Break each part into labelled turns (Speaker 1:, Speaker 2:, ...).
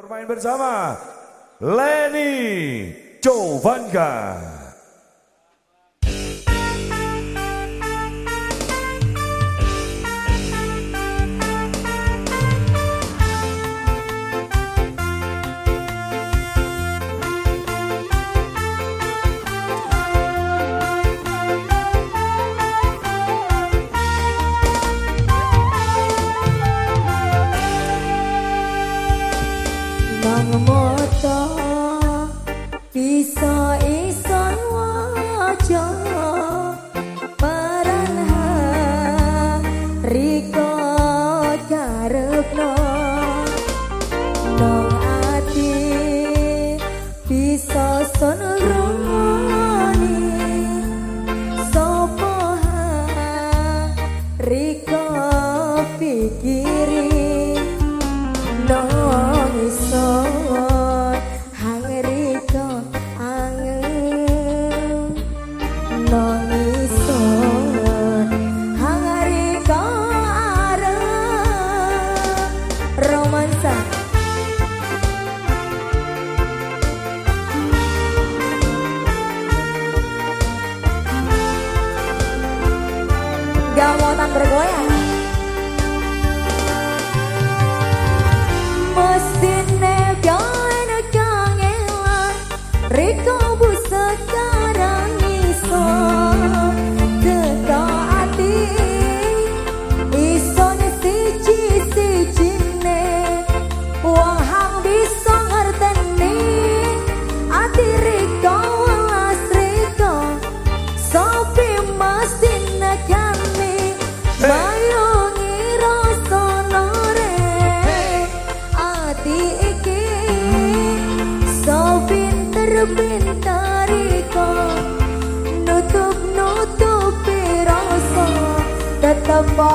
Speaker 1: bermain bersama Lenny Jovanka.
Speaker 2: kang moto bisa iso waja paran riko jarepno nang ati bisa sonroni sopo riko pikiri no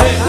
Speaker 2: 네.